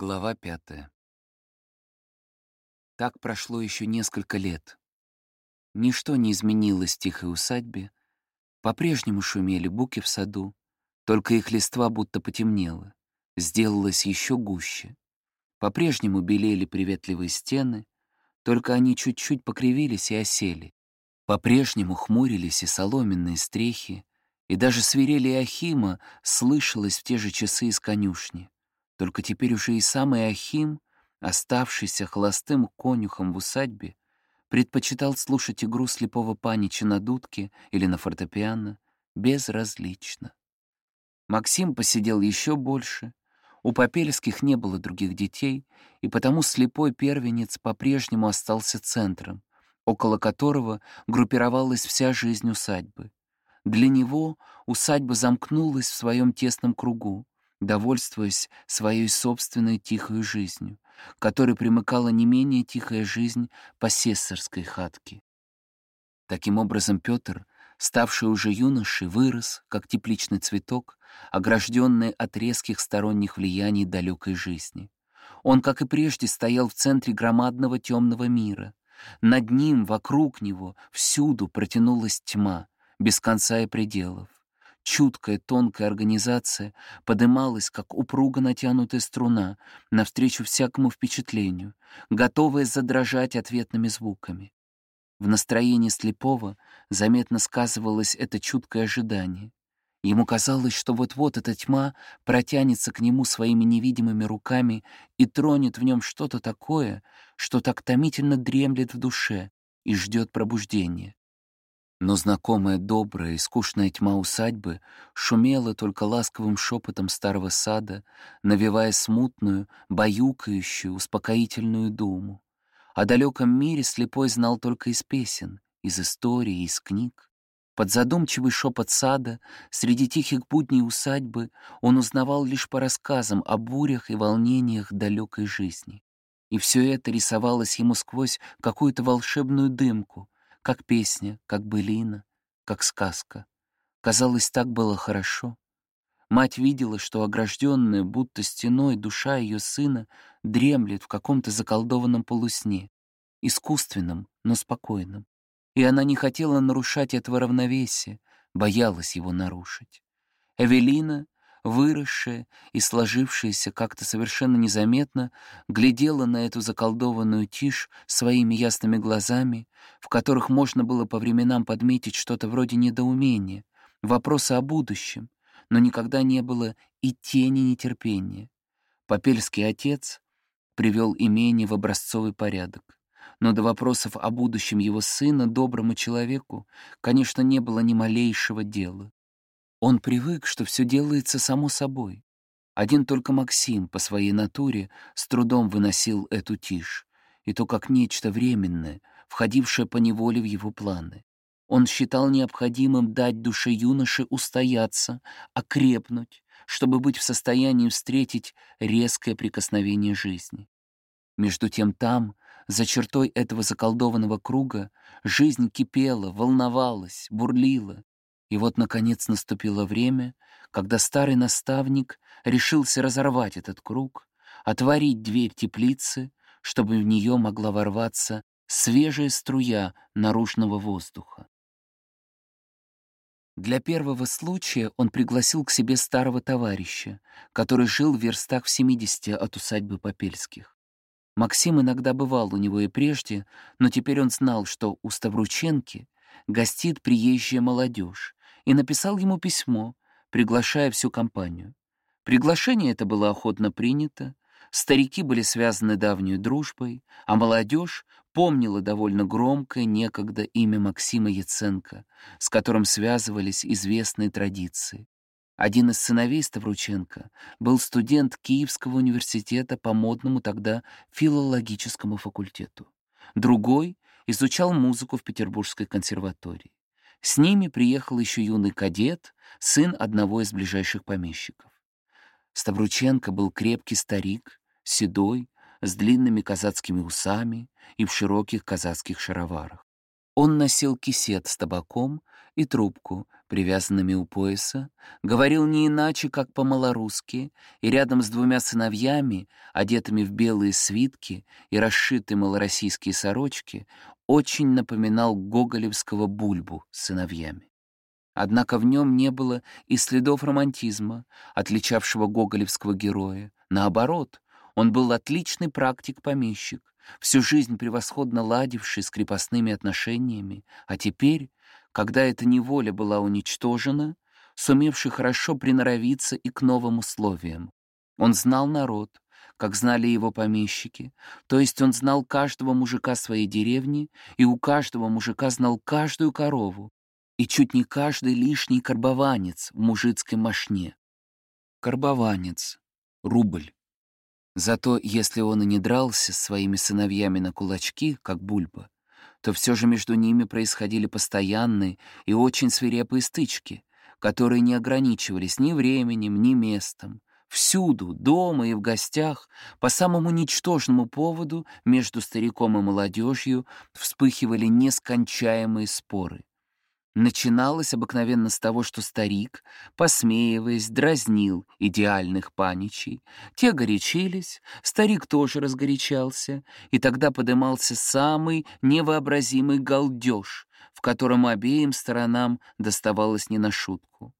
Глава пятая. Так прошло еще несколько лет. Ничто не изменилось в тихой усадьбе. По-прежнему шумели буки в саду, только их листва будто потемнело, сделалось еще гуще. По-прежнему белели приветливые стены, только они чуть-чуть покривились и осели. По-прежнему хмурились и соломенные стрехи, и даже свирели Ахима слышалось в те же часы из конюшни. Только теперь уже и самый Ахим, оставшийся холостым конюхом в усадьбе, предпочитал слушать игру слепого панича на дудке или на фортепиано безразлично. Максим посидел еще больше. У Попельских не было других детей, и потому слепой первенец по-прежнему остался центром, около которого группировалась вся жизнь усадьбы. Для него усадьба замкнулась в своем тесном кругу, довольствуясь своей собственной тихой жизнью, которой примыкала не менее тихая жизнь посессорской хатки. Таким образом, Петр, ставший уже юношей, вырос, как тепличный цветок, огражденный от резких сторонних влияний далекой жизни. Он, как и прежде, стоял в центре громадного темного мира. Над ним, вокруг него, всюду протянулась тьма, без конца и пределов чуткая, тонкая организация подымалась, как упруго натянутая струна, навстречу всякому впечатлению, готовая задрожать ответными звуками. В настроении слепого заметно сказывалось это чуткое ожидание. Ему казалось, что вот-вот эта тьма протянется к нему своими невидимыми руками и тронет в нем что-то такое, что так томительно дремлет в душе и ждет пробуждения. Но знакомая добрая и скучная тьма усадьбы шумела только ласковым шепотом старого сада, навевая смутную, баюкающую, успокоительную думу. О далеком мире слепой знал только из песен, из истории, из книг. Под задумчивый шепот сада, среди тихих будней усадьбы, он узнавал лишь по рассказам о бурях и волнениях далекой жизни. И все это рисовалось ему сквозь какую-то волшебную дымку — как песня, как былина, как сказка. Казалось, так было хорошо. Мать видела, что огражденная, будто стеной, душа ее сына дремлет в каком-то заколдованном полусне, искусственном, но спокойном. И она не хотела нарушать этого равновесия, боялась его нарушить. Эвелина выросшая и сложившаяся как-то совершенно незаметно, глядела на эту заколдованную тишь своими ясными глазами, в которых можно было по временам подметить что-то вроде недоумения, вопроса о будущем, но никогда не было и тени нетерпения. Попельский отец привел имение в образцовый порядок. Но до вопросов о будущем его сына, доброму человеку, конечно, не было ни малейшего дела. Он привык, что все делается само собой. Один только Максим по своей натуре с трудом выносил эту тишь, и то как нечто временное, входившее по неволе в его планы. Он считал необходимым дать душе юноши устояться, окрепнуть, чтобы быть в состоянии встретить резкое прикосновение жизни. Между тем там, за чертой этого заколдованного круга, жизнь кипела, волновалась, бурлила, и вот, наконец, наступило время, когда старый наставник решился разорвать этот круг, отворить дверь теплицы, чтобы в нее могла ворваться свежая струя наружного воздуха. Для первого случая он пригласил к себе старого товарища, который жил в верстах в 70 от усадьбы Попельских. Максим иногда бывал у него и прежде, но теперь он знал, что у Ставрученки гостит приезжая молодежь, и написал ему письмо, приглашая всю компанию. Приглашение это было охотно принято, старики были связаны давней дружбой, а молодежь помнила довольно громкое некогда имя Максима Яценко, с которым связывались известные традиции. Один из сыновей Ставрученко был студент Киевского университета по модному тогда филологическому факультету. Другой изучал музыку в Петербургской консерватории. С ними приехал еще юный кадет, сын одного из ближайших помещиков. Ставрученко был крепкий старик, седой, с длинными казацкими усами и в широких казацких шароварах. Он носил кисет с табаком и трубку, привязанными у пояса, говорил не иначе, как по-малорусски, и рядом с двумя сыновьями, одетыми в белые свитки и расшитые малороссийские сорочки, очень напоминал гоголевского бульбу с сыновьями. Однако в нем не было и следов романтизма, отличавшего гоголевского героя. Наоборот, он был отличный практик-помещик, всю жизнь превосходно ладивший с крепостными отношениями, а теперь, когда эта неволя была уничтожена, сумевший хорошо приноровиться и к новым условиям. Он знал народ, как знали его помещики, то есть он знал каждого мужика своей деревни, и у каждого мужика знал каждую корову, и чуть не каждый лишний карбованец в мужицкой мошне. Карбованец, рубль. Зато если он и не дрался с своими сыновьями на кулачки, как Бульба, то все же между ними происходили постоянные и очень свирепые стычки, которые не ограничивались ни временем, ни местом. Всюду, дома и в гостях, по самому ничтожному поводу между стариком и молодежью вспыхивали нескончаемые споры. Начиналось обыкновенно с того, что старик, посмеиваясь, дразнил идеальных паничей. Те горячились, старик тоже разгорячался, и тогда подымался самый невообразимый галдеж, в котором обеим сторонам доставалось не на шутку.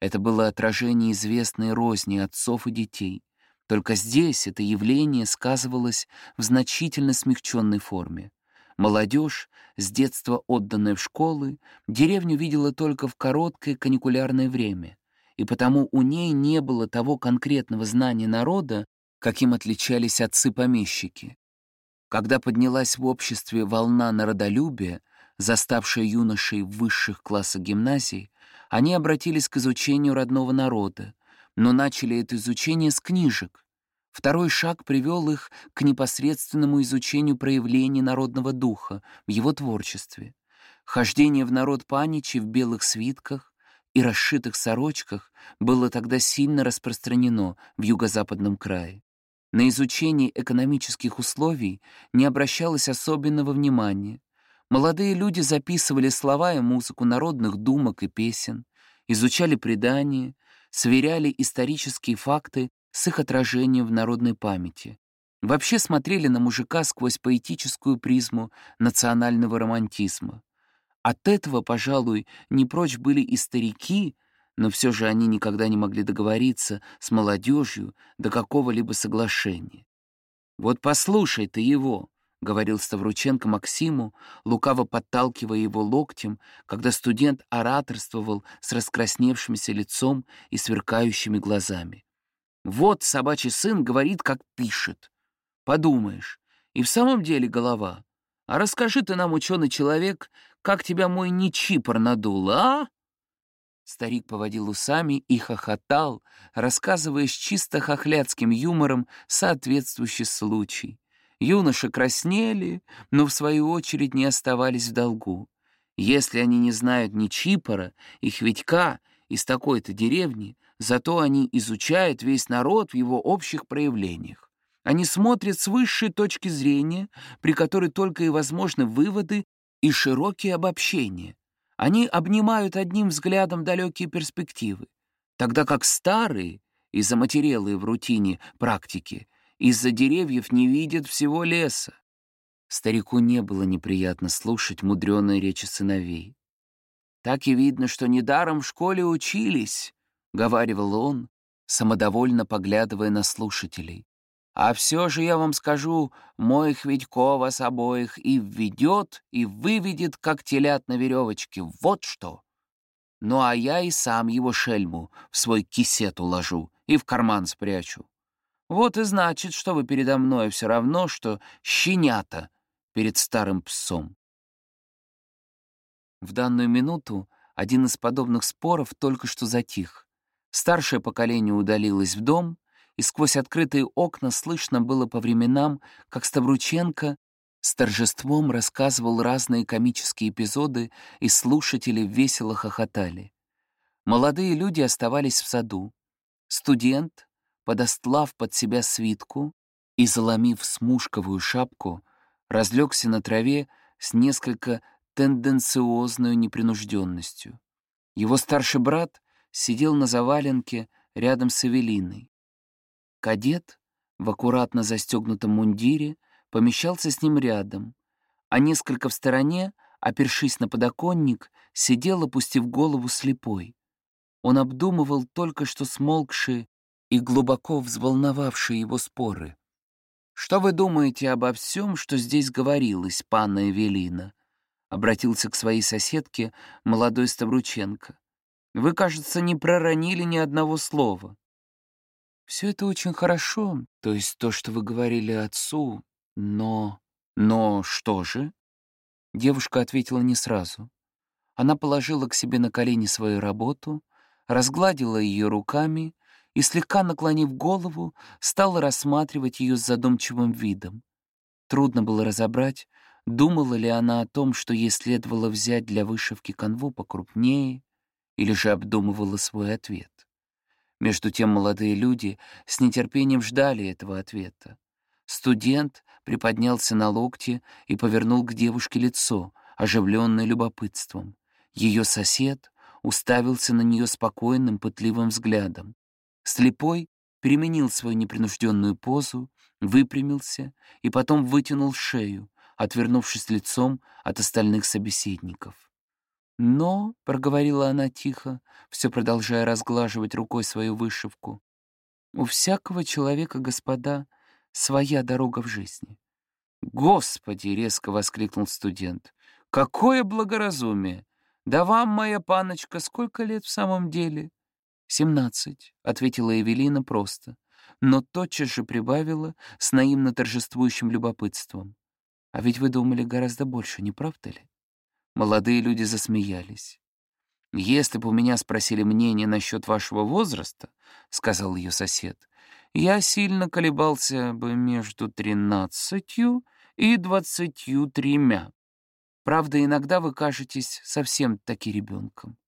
Это было отражение известной розни отцов и детей. Только здесь это явление сказывалось в значительно смягченной форме. Молодежь, с детства отданная в школы, деревню видела только в короткое каникулярное время, и потому у ней не было того конкретного знания народа, каким отличались отцы-помещики. Когда поднялась в обществе волна народолюбия, заставшая юношей в высших классах гимназий, они обратились к изучению родного народа, но начали это изучение с книжек, Второй шаг привел их к непосредственному изучению проявлений народного духа в его творчестве. Хождение в народ паничи в белых свитках и расшитых сорочках было тогда сильно распространено в юго-западном крае. На изучение экономических условий не обращалось особенного внимания. Молодые люди записывали слова и музыку народных думок и песен, изучали предания, сверяли исторические факты с их отражением в народной памяти. Вообще смотрели на мужика сквозь поэтическую призму национального романтизма. От этого, пожалуй, не прочь были и старики, но все же они никогда не могли договориться с молодежью до какого-либо соглашения. «Вот послушай ты его», — говорил Ставрученко Максиму, лукаво подталкивая его локтем, когда студент ораторствовал с раскрасневшимся лицом и сверкающими глазами. Вот собачий сын говорит, как пишет. Подумаешь, и в самом деле голова. А расскажи ты нам, ученый человек, как тебя мой нечипор надул, а? Старик поводил усами и хохотал, рассказывая с чисто хохлядским юмором соответствующий случай. Юноши краснели, но в свою очередь не оставались в долгу. Если они не знают ни Чипора, их Витька из такой-то деревни, Зато они изучают весь народ в его общих проявлениях. Они смотрят с высшей точки зрения, при которой только и возможны выводы и широкие обобщения. Они обнимают одним взглядом далекие перспективы, тогда как старые и заматерелые в рутине практики из-за деревьев не видят всего леса. Старику не было неприятно слушать мудреные речи сыновей. Так и видно, что недаром в школе учились, говаривал он, самодовольно поглядывая на слушателей. «А все же я вам скажу, мой Хведько вас обоих и введет, и выведет, как телят на веревочке. Вот что!» Ну а я и сам его шельму в свой кисет уложу и в карман спрячу. Вот и значит, что вы передо мной все равно, что щенята перед старым псом. В данную минуту один из подобных споров только что затих. Старшее поколение удалилось в дом, и сквозь открытые окна слышно было по временам, как Ставрученко с торжеством рассказывал разные комические эпизоды, и слушатели весело хохотали. Молодые люди оставались в саду. Студент, подостлав под себя свитку и заломив смушковую шапку, разлегся на траве с несколько тенденциозную непринужденностью. Его старший брат сидел на заваленке рядом с Эвелиной. Кадет в аккуратно застегнутом мундире помещался с ним рядом, а несколько в стороне, опершись на подоконник, сидел, опустив голову слепой. Он обдумывал только что смолкшие и глубоко взволновавшие его споры. «Что вы думаете обо всем, что здесь говорилось, панна Эвелина?» — обратился к своей соседке молодой Ставрученко. «Вы, кажется, не проронили ни одного слова». «Все это очень хорошо, то есть то, что вы говорили отцу, но...» «Но что же?» Девушка ответила не сразу. Она положила к себе на колени свою работу, разгладила ее руками и, слегка наклонив голову, стала рассматривать ее с задумчивым видом. Трудно было разобрать, думала ли она о том, что ей следовало взять для вышивки канву покрупнее, или же обдумывала свой ответ. Между тем молодые люди с нетерпением ждали этого ответа. Студент приподнялся на локте и повернул к девушке лицо, оживленное любопытством. Ее сосед уставился на нее спокойным, пытливым взглядом. Слепой переменил свою непринужденную позу, выпрямился и потом вытянул шею, отвернувшись лицом от остальных собеседников. «Но», — проговорила она тихо, все продолжая разглаживать рукой свою вышивку, «у всякого человека, господа, своя дорога в жизни». «Господи!» — резко воскликнул студент. «Какое благоразумие! Да вам, моя паночка, сколько лет в самом деле?» «Семнадцать», — ответила Эвелина просто, но тотчас же прибавила с наивно торжествующим любопытством. «А ведь вы думали гораздо больше, не правда ли?» Молодые люди засмеялись. «Если бы у меня спросили мнение насчет вашего возраста, — сказал ее сосед, — я сильно колебался бы между тринадцатью и двадцатью тремя. Правда, иногда вы кажетесь совсем таки ребенком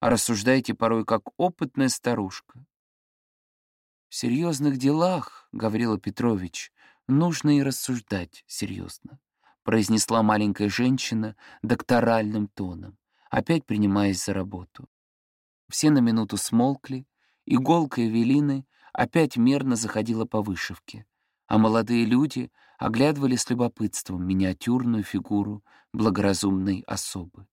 а рассуждаете порой как опытная старушка. В серьезных делах, Гаврила Петрович, нужно и рассуждать серьезно, произнесла маленькая женщина докторальным тоном, опять принимаясь за работу. Все на минуту смолкли, иголка Эвелины опять мерно заходила по вышивке, а молодые люди оглядывали с любопытством миниатюрную фигуру благоразумной особы.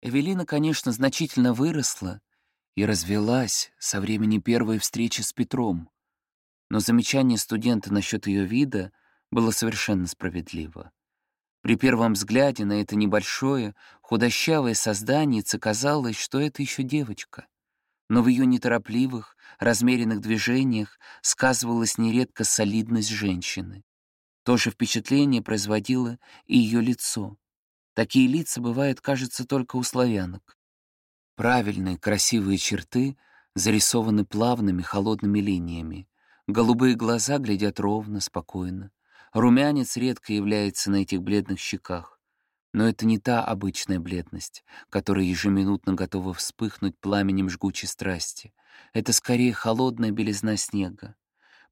Эвелина, конечно, значительно выросла и развелась со времени первой встречи с Петром, но замечание студента насчет ее вида было совершенно справедливо. При первом взгляде на это небольшое, худощавое создание казалось, что это еще девочка. Но в ее неторопливых, размеренных движениях сказывалась нередко солидность женщины. То же впечатление производило и ее лицо. Такие лица бывают, кажется, только у славянок. Правильные, красивые черты зарисованы плавными, холодными линиями. Голубые глаза глядят ровно, спокойно. Румянец редко является на этих бледных щеках. Но это не та обычная бледность, которая ежеминутно готова вспыхнуть пламенем жгучей страсти. Это скорее холодная белизна снега.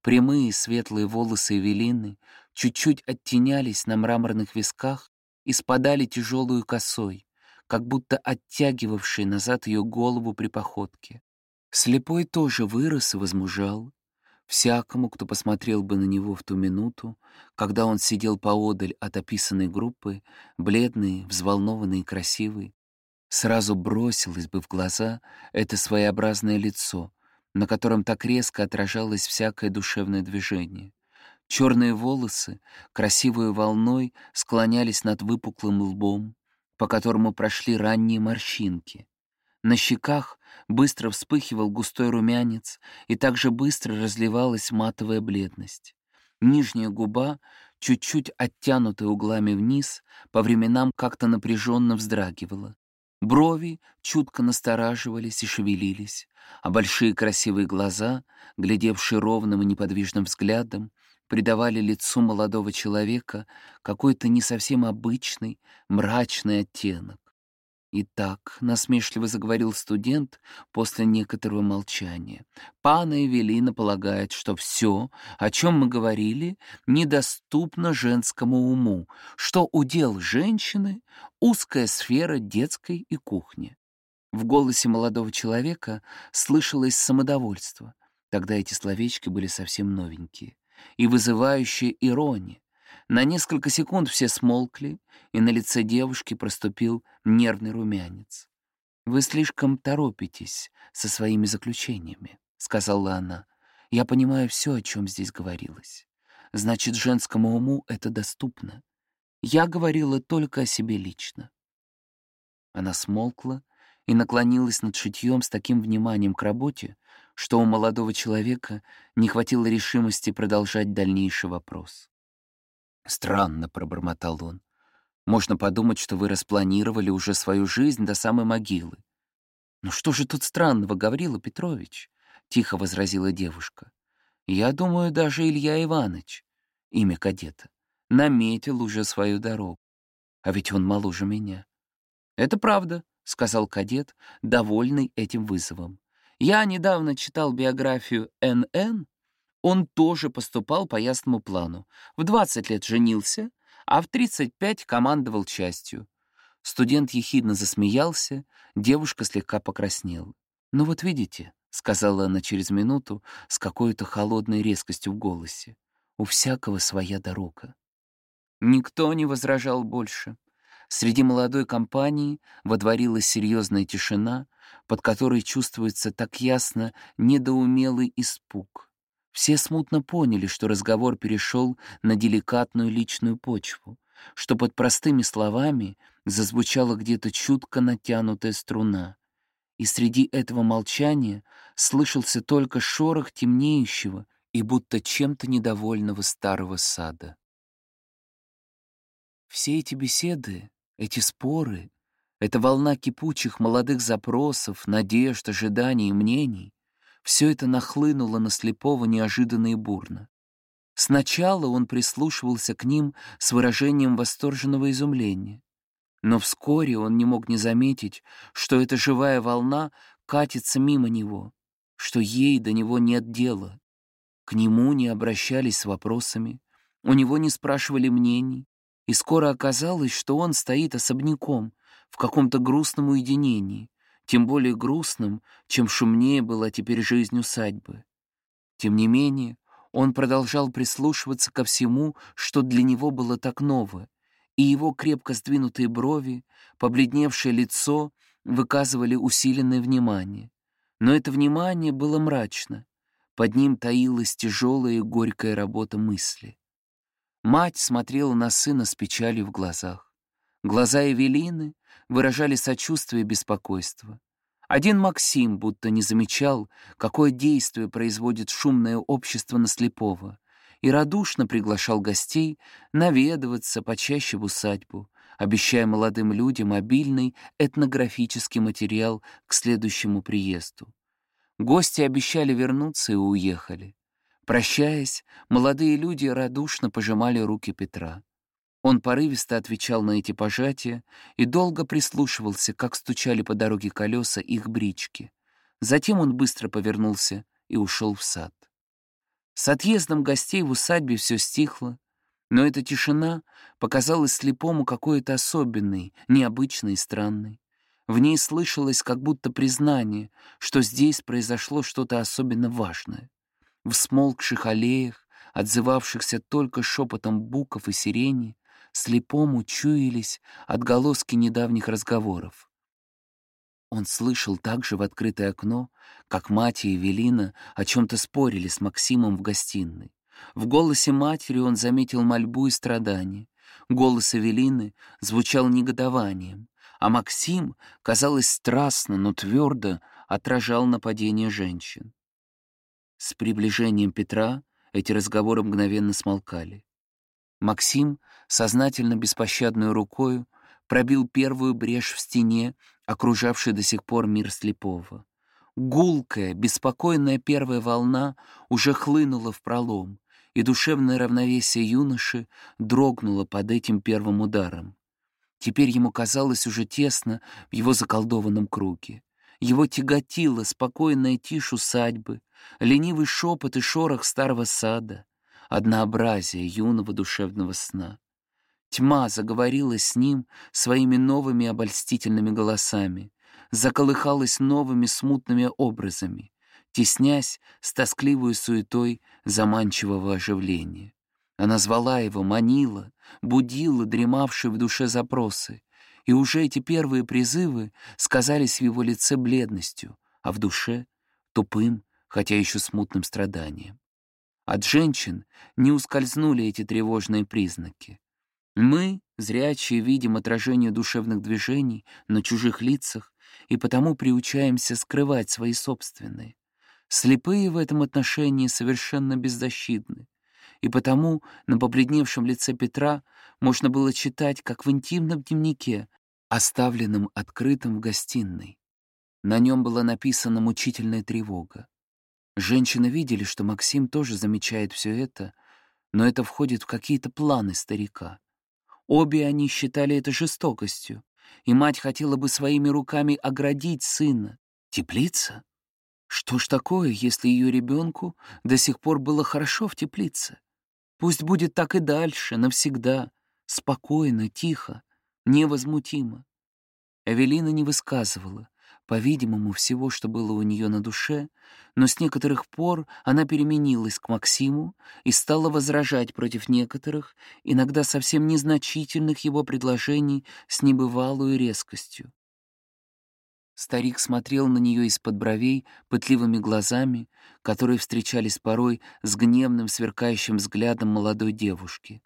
Прямые светлые волосы Эвелины чуть-чуть оттенялись на мраморных висках и спадали тяжелую косой, как будто оттягивавшей назад ее голову при походке. Слепой тоже вырос и возмужал. Всякому, кто посмотрел бы на него в ту минуту, когда он сидел поодаль от описанной группы, бледный, взволнованный и красивый, сразу бросилось бы в глаза это своеобразное лицо, на котором так резко отражалось всякое душевное движение. Черные волосы красивой волной склонялись над выпуклым лбом, по которому прошли ранние морщинки. На щеках быстро вспыхивал густой румянец, и также быстро разливалась матовая бледность. Нижняя губа, чуть-чуть оттянутая углами вниз, по временам как-то напряженно вздрагивала. Брови чутко настораживались и шевелились, а большие красивые глаза, глядевшие ровным и неподвижным взглядом, придавали лицу молодого человека какой-то не совсем обычный, мрачный оттенок. «Итак», — насмешливо заговорил студент после некоторого молчания, «пана Эвелина полагает, что все, о чем мы говорили, недоступно женскому уму, что удел женщины — узкая сфера детской и кухни». В голосе молодого человека слышалось самодовольство. Тогда эти словечки были совсем новенькие и вызывающая ирония. На несколько секунд все смолкли, и на лице девушки проступил нервный румянец. «Вы слишком торопитесь со своими заключениями», — сказала она. «Я понимаю все, о чем здесь говорилось. Значит, женскому уму это доступно. Я говорила только о себе лично». Она смолкла и наклонилась над шитьем с таким вниманием к работе, что у молодого человека не хватило решимости продолжать дальнейший вопрос. «Странно», — пробормотал он. «Можно подумать, что вы распланировали уже свою жизнь до самой могилы». «Ну что же тут странного, Гаврила Петрович?» — тихо возразила девушка. «Я думаю, даже Илья Иванович, имя кадета, наметил уже свою дорогу. А ведь он моложе меня». «Это правда», — сказал кадет, довольный этим вызовом. «Я недавно читал биографию Н.Н., он тоже поступал по ясному плану. В 20 лет женился, а в 35 командовал частью. Студент ехидно засмеялся, девушка слегка покраснела. «Ну вот видите», — сказала она через минуту с какой-то холодной резкостью в голосе, «у всякого своя дорога». Никто не возражал больше. Среди молодой компании водворилась серьезная тишина, под которой чувствуется так ясно недоумелый испуг. Все смутно поняли, что разговор перешел на деликатную личную почву, что под простыми словами зазвучала где-то чутко натянутая струна, и среди этого молчания слышался только шорох темнеющего и будто чем-то недовольного старого сада. Все эти беседы, эти споры, эта волна кипучих молодых запросов, надежд, ожиданий и мнений все это нахлынуло на слепого неожиданно и бурно. Сначала он прислушивался к ним с выражением восторженного изумления. Но вскоре он не мог не заметить, что эта живая волна катится мимо него, что ей до него нет дела. К нему не обращались с вопросами, у него не спрашивали мнений, и скоро оказалось, что он стоит особняком, в каком-то грустном уединении, тем более грустным, чем шумнее была теперь жизнь усадьбы. Тем не менее, он продолжал прислушиваться ко всему, что для него было так ново, и его крепко сдвинутые брови, побледневшее лицо выказывали усиленное внимание. Но это внимание было мрачно. Под ним таилась тяжелая и горькая работа мысли. Мать смотрела на сына с печалью в глазах. Глаза Эвелины выражали сочувствие и беспокойство. Один Максим будто не замечал, какое действие производит шумное общество на слепого, и радушно приглашал гостей наведываться почаще в усадьбу, обещая молодым людям обильный этнографический материал к следующему приезду. Гости обещали вернуться и уехали. Прощаясь, молодые люди радушно пожимали руки Петра. Он порывисто отвечал на эти пожатия и долго прислушивался, как стучали по дороге колеса их брички. Затем он быстро повернулся и ушел в сад. С отъездом гостей в усадьбе все стихло, но эта тишина показалась слепому какой-то особенной, необычной и странной. В ней слышалось как будто признание, что здесь произошло что-то особенно важное. В смолкших аллеях, отзывавшихся только шепотом буков и сирени, слепому чуялись отголоски недавних разговоров. Он слышал также в открытое окно, как мать и Эвелина о чем-то спорили с Максимом в гостиной. В голосе матери он заметил мольбу и страдания. Голос Эвелины звучал негодованием, а Максим, казалось, страстно, но твердо отражал нападение женщин. С приближением Петра эти разговоры мгновенно смолкали. Максим сознательно беспощадной рукою пробил первую брешь в стене, окружавшей до сих пор мир слепого. Гулкая, беспокойная первая волна уже хлынула в пролом, и душевное равновесие юноши дрогнуло под этим первым ударом. Теперь ему казалось уже тесно в его заколдованном круге. Его тяготила спокойная тишь усадьбы, ленивый шепот и шорох старого сада, однообразие юного душевного сна. Тьма заговорила с ним своими новыми обольстительными голосами, заколыхалась новыми смутными образами, теснясь с тоскливой суетой заманчивого оживления. Она звала его, манила, будила дремавшие в душе запросы, и уже эти первые призывы сказались в его лице бледностью, а в душе — тупым, хотя еще смутным страданием. От женщин не ускользнули эти тревожные признаки. Мы, зрячие, видим отражение душевных движений на чужих лицах и потому приучаемся скрывать свои собственные. Слепые в этом отношении совершенно беззащитны, и потому на побледневшем лице Петра можно было читать, как в интимном дневнике, оставленном открытым в гостиной. На нем была написана мучительная тревога. Женщины видели, что Максим тоже замечает все это, но это входит в какие-то планы старика. Обе они считали это жестокостью, и мать хотела бы своими руками оградить сына. Теплица? Что ж такое, если ее ребенку до сих пор было хорошо в теплице? Пусть будет так и дальше, навсегда, спокойно, тихо, невозмутимо. Эвелина не высказывала, по-видимому, всего, что было у нее на душе, но с некоторых пор она переменилась к Максиму и стала возражать против некоторых, иногда совсем незначительных его предложений с небывалой резкостью. Старик смотрел на нее из-под бровей пытливыми глазами, которые встречались порой с гневным сверкающим взглядом молодой девушки.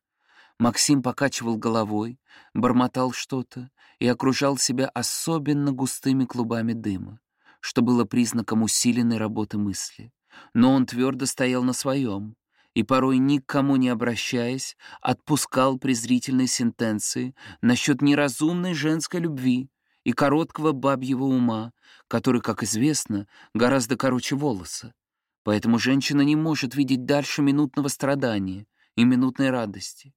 Максим покачивал головой, бормотал что-то и окружал себя особенно густыми клубами дыма, что было признаком усиленной работы мысли. Но он твердо стоял на своем и, порой никому не обращаясь, отпускал презрительные сентенции насчет неразумной женской любви и короткого бабьего ума, который, как известно, гораздо короче волоса. Поэтому женщина не может видеть дальше минутного страдания и минутной радости.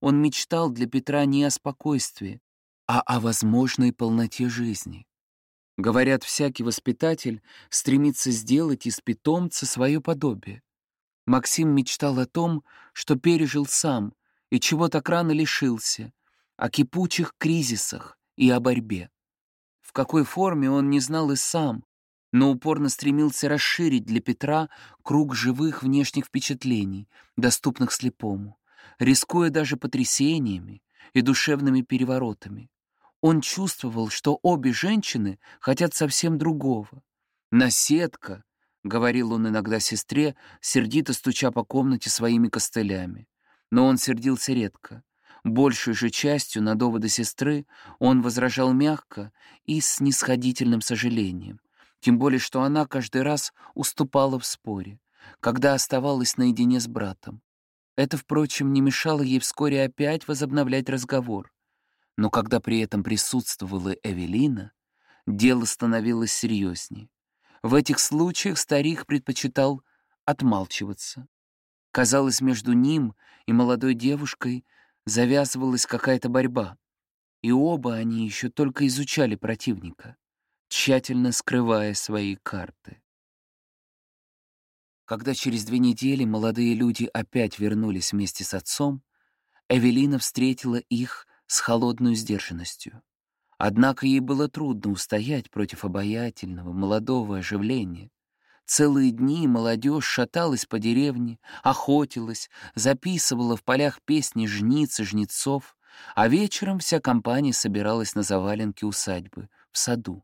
Он мечтал для Петра не о спокойствии, а о возможной полноте жизни. Говорят, всякий воспитатель стремится сделать из питомца свое подобие. Максим мечтал о том, что пережил сам и чего так рано лишился, о кипучих кризисах и о борьбе. В какой форме он не знал и сам, но упорно стремился расширить для Петра круг живых внешних впечатлений, доступных слепому рискуя даже потрясениями и душевными переворотами. Он чувствовал, что обе женщины хотят совсем другого. «Наседка», — говорил он иногда сестре, сердито стуча по комнате своими костылями. Но он сердился редко. Большей же частью на доводы сестры он возражал мягко и с снисходительным сожалением, тем более что она каждый раз уступала в споре, когда оставалась наедине с братом. Это, впрочем, не мешало ей вскоре опять возобновлять разговор. Но когда при этом присутствовала Эвелина, дело становилось серьезнее. В этих случаях старик предпочитал отмалчиваться. Казалось, между ним и молодой девушкой завязывалась какая-то борьба, и оба они еще только изучали противника, тщательно скрывая свои карты. Когда через две недели молодые люди опять вернулись вместе с отцом, Эвелина встретила их с холодной сдержанностью. Однако ей было трудно устоять против обаятельного, молодого оживления. Целые дни молодежь шаталась по деревне, охотилась, записывала в полях песни жниц и жнецов, а вечером вся компания собиралась на заваленке усадьбы, в саду.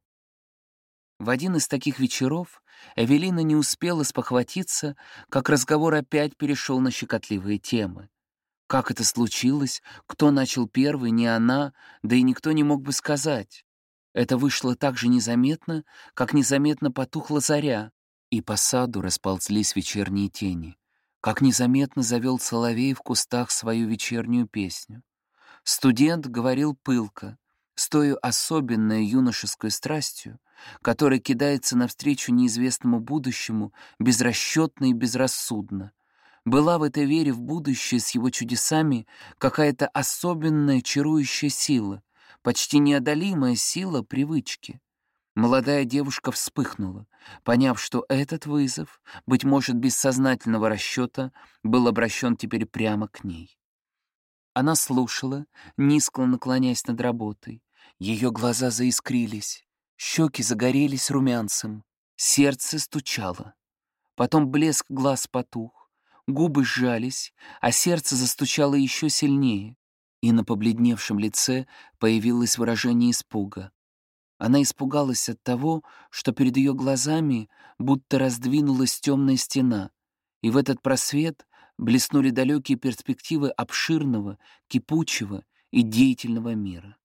В один из таких вечеров Эвелина не успела спохватиться, как разговор опять перешел на щекотливые темы. Как это случилось, кто начал первый, не она, да и никто не мог бы сказать. Это вышло так же незаметно, как незаметно потухла заря, и по саду расползлись вечерние тени, как незаметно завел соловей в кустах свою вечернюю песню. Студент говорил пылко, с той особенной юношеской страстью, которая кидается навстречу неизвестному будущему безрасчетно и безрассудно. Была в этой вере в будущее с его чудесами какая-то особенная чарующая сила, почти неодолимая сила привычки. Молодая девушка вспыхнула, поняв, что этот вызов, быть может, бессознательного расчета, был обращен теперь прямо к ней. Она слушала, низко наклоняясь над работой. Ее глаза заискрились, щеки загорелись румянцем, сердце стучало. Потом блеск глаз потух, губы сжались, а сердце застучало еще сильнее, и на побледневшем лице появилось выражение испуга. Она испугалась от того, что перед ее глазами будто раздвинулась темная стена, и в этот просвет блеснули далекие перспективы обширного, кипучего и деятельного мира.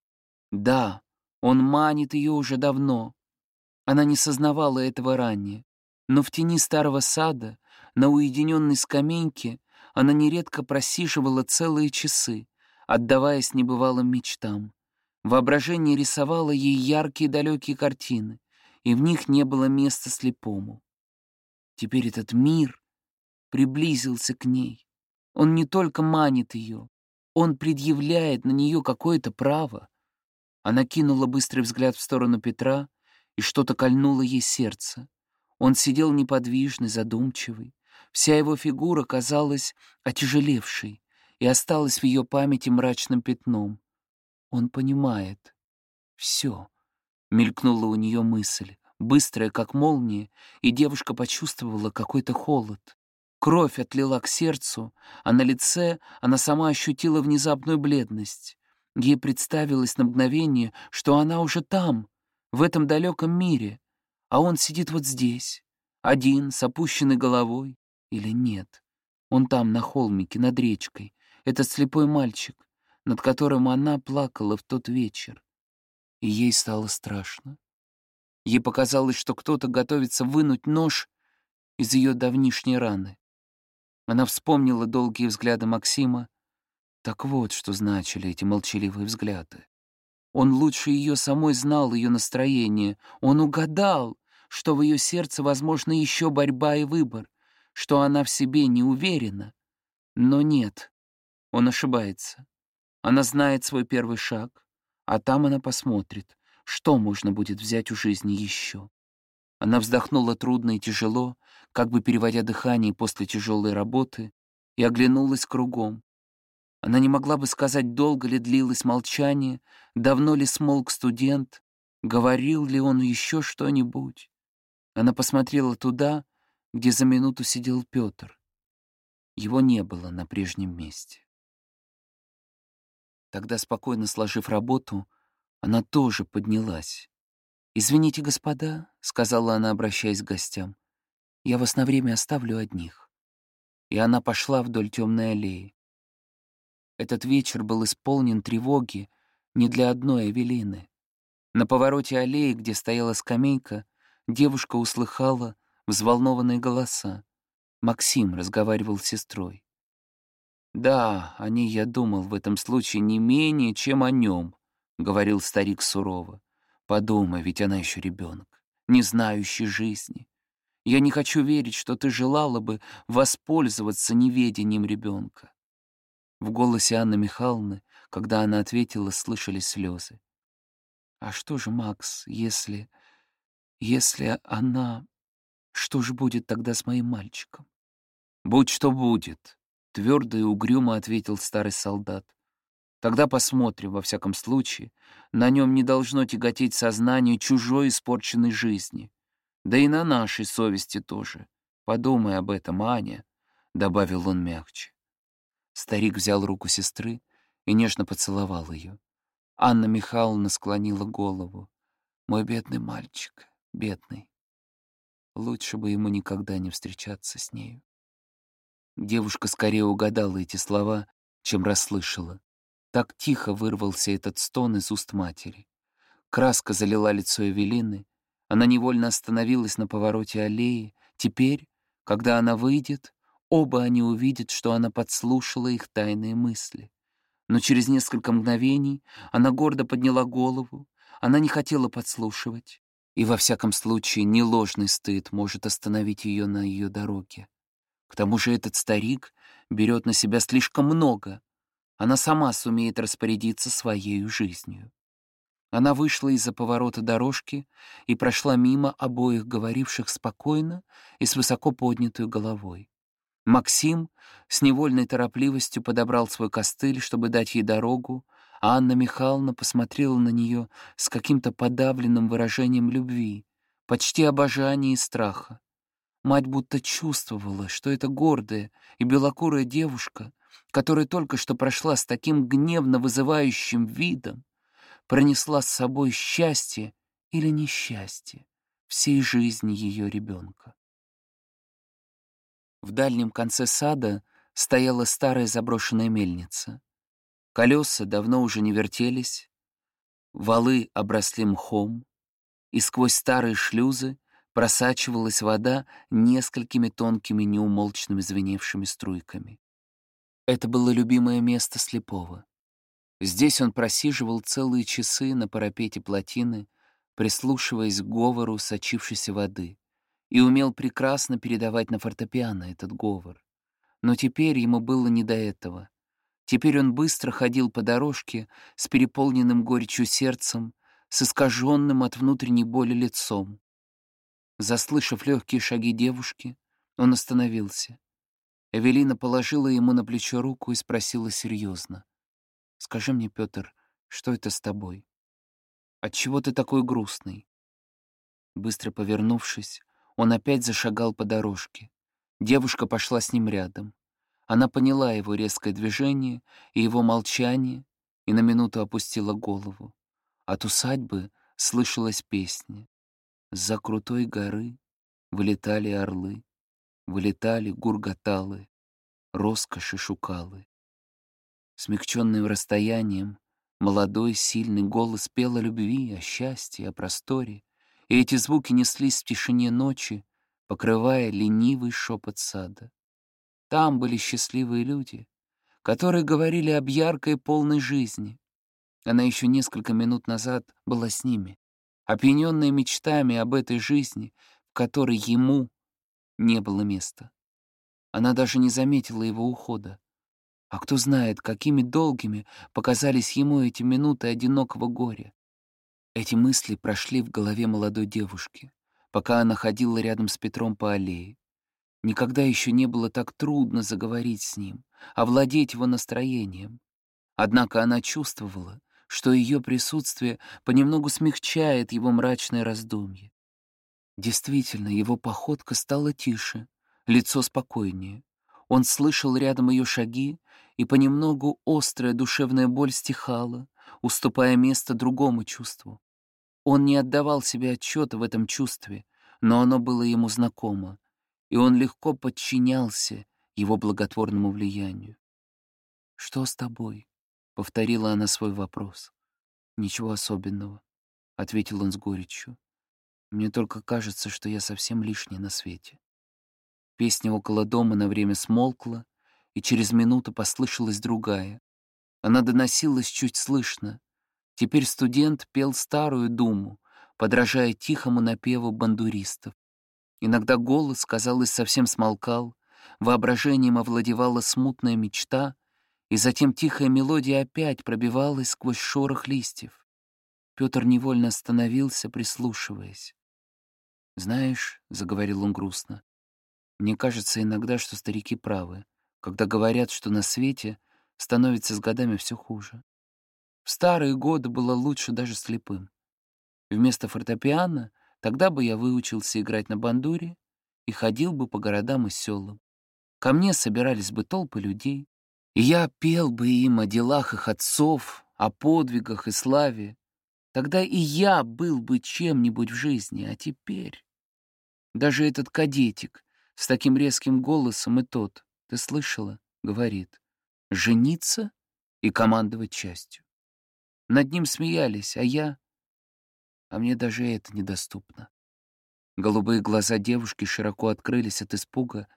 Да, он манит ее уже давно. Она не сознавала этого ранее, но в тени старого сада, на уединенной скамейке, она нередко просиживала целые часы, отдаваясь небывалым мечтам. Воображение рисовало ей яркие далекие картины, и в них не было места слепому. Теперь этот мир приблизился к ней. Он не только манит ее, он предъявляет на нее какое-то право. Она кинула быстрый взгляд в сторону Петра, и что-то кольнуло ей сердце. Он сидел неподвижный, задумчивый. Вся его фигура казалась отяжелевшей и осталась в ее памяти мрачным пятном. Он понимает. Все. Мелькнула у нее мысль, быстрая, как молния, и девушка почувствовала какой-то холод. Кровь отлила к сердцу, а на лице она сама ощутила внезапную бледность. Ей представилось на мгновение, что она уже там, в этом далеком мире, а он сидит вот здесь, один, с опущенной головой. Или нет? Он там, на холмике, над речкой, этот слепой мальчик, над которым она плакала в тот вечер. И ей стало страшно. Ей показалось, что кто-то готовится вынуть нож из ее давнишней раны. Она вспомнила долгие взгляды Максима. Так вот, что значили эти молчаливые взгляды. Он лучше ее самой знал ее настроение. Он угадал, что в ее сердце возможна еще борьба и выбор, что она в себе не уверена. Но нет, он ошибается. Она знает свой первый шаг, а там она посмотрит, что можно будет взять у жизни еще. Она вздохнула трудно и тяжело, как бы переводя дыхание после тяжелой работы, и оглянулась кругом. Она не могла бы сказать, долго ли длилось молчание, давно ли смолк студент, говорил ли он еще что-нибудь. Она посмотрела туда, где за минуту сидел Петр. Его не было на прежнем месте. Тогда, спокойно сложив работу, она тоже поднялась. «Извините, господа», — сказала она, обращаясь к гостям, — «я вас на время оставлю одних». И она пошла вдоль темной аллеи. Этот вечер был исполнен тревоги не для одной Эвелины. На повороте аллеи, где стояла скамейка, девушка услыхала взволнованные голоса. Максим разговаривал с сестрой. «Да, о ней я думал в этом случае не менее, чем о нем», — говорил старик сурово. «Подумай, ведь она еще ребенок, не знающий жизни. Я не хочу верить, что ты желала бы воспользоваться неведением ребенка». В голосе Анны Михайловны, когда она ответила, слышались слезы. «А что же, Макс, если... если она... Что же будет тогда с моим мальчиком?» «Будь что будет», — твердо и угрюмо ответил старый солдат. «Тогда посмотрим, во всяком случае. На нем не должно тяготеть сознание чужой испорченной жизни. Да и на нашей совести тоже. Подумай об этом, Аня», — добавил он мягче. Старик взял руку сестры и нежно поцеловал ее. Анна Михайловна склонила голову. «Мой бедный мальчик, бедный. Лучше бы ему никогда не встречаться с нею». Девушка скорее угадала эти слова, чем расслышала. Так тихо вырвался этот стон из уст матери. Краска залила лицо Эвелины. Она невольно остановилась на повороте аллеи. Теперь, когда она выйдет, оба они увидят, что она подслушала их тайные мысли. Но через несколько мгновений она гордо подняла голову. Она не хотела подслушивать. И во всяком случае, не ложный стыд может остановить ее на ее дороге. К тому же этот старик берет на себя слишком много. Она сама сумеет распорядиться своей жизнью. Она вышла из-за поворота дорожки и прошла мимо обоих говоривших спокойно и с высоко поднятой головой. Максим с невольной торопливостью подобрал свой костыль, чтобы дать ей дорогу, а Анна Михайловна посмотрела на нее с каким-то подавленным выражением любви, почти обожания и страха. Мать будто чувствовала, что эта гордая и белокурая девушка, которая только что прошла с таким гневно вызывающим видом, пронесла с собой счастье или несчастье всей жизни ее ребенка. В дальнем конце сада стояла старая заброшенная мельница. Колеса давно уже не вертелись, валы обросли мхом, и сквозь старые шлюзы просачивалась вода несколькими тонкими неумолчными звеневшими струйками. Это было любимое место слепого. Здесь он просиживал целые часы на парапете плотины, прислушиваясь к говору сочившейся воды, и умел прекрасно передавать на фортепиано этот говор. Но теперь ему было не до этого. Теперь он быстро ходил по дорожке с переполненным горечью сердцем, с искаженным от внутренней боли лицом. Заслышав легкие шаги девушки, он остановился. Эвелина положила ему на плечо руку и спросила серьезно. «Скажи мне, Петр, что это с тобой? Отчего ты такой грустный?» Быстро повернувшись, он опять зашагал по дорожке. Девушка пошла с ним рядом. Она поняла его резкое движение и его молчание и на минуту опустила голову. От усадьбы слышалась песня. За крутой горы вылетали орлы, вылетали гурготалы, роскоши шукалы. Смягченным расстоянием, молодой, сильный голос пел о любви, о счастье, о просторе, и эти звуки неслись в тишине ночи, покрывая ленивый шепот сада. Там были счастливые люди, которые говорили об яркой полной жизни, она еще несколько минут назад была с ними, опьяненная мечтами об этой жизни, в которой ему не было места. Она даже не заметила его ухода. А кто знает, какими долгими показались ему эти минуты одинокого горя. Эти мысли прошли в голове молодой девушки, пока она ходила рядом с Петром по аллее. Никогда еще не было так трудно заговорить с ним, овладеть его настроением. Однако она чувствовала, что ее присутствие понемногу смягчает его мрачное раздумье. Действительно, его походка стала тише, лицо спокойнее. Он слышал рядом ее шаги, и понемногу острая душевная боль стихала, уступая место другому чувству. Он не отдавал себе отчета в этом чувстве, но оно было ему знакомо, и он легко подчинялся его благотворному влиянию. «Что с тобой?» Повторила она свой вопрос. «Ничего особенного», — ответил он с горечью. «Мне только кажется, что я совсем лишний на свете». Песня около дома на время смолкла, и через минуту послышалась другая. Она доносилась чуть слышно. Теперь студент пел старую думу, подражая тихому напеву бандуристов. Иногда голос, казалось, совсем смолкал, воображением овладевала смутная мечта, и затем тихая мелодия опять пробивалась сквозь шорох листьев. Петр невольно остановился, прислушиваясь. «Знаешь», — заговорил он грустно, — «мне кажется иногда, что старики правы, когда говорят, что на свете становится с годами все хуже. В старые годы было лучше даже слепым. Вместо фортепиано тогда бы я выучился играть на бандуре и ходил бы по городам и селам. Ко мне собирались бы толпы людей, и я пел бы им о делах их отцов, о подвигах и славе. Тогда и я был бы чем-нибудь в жизни, а теперь... Даже этот кадетик с таким резким голосом и тот, ты слышала, говорит, жениться и командовать частью. Над ним смеялись, а я... А мне даже это недоступно. Голубые глаза девушки широко открылись от испуга,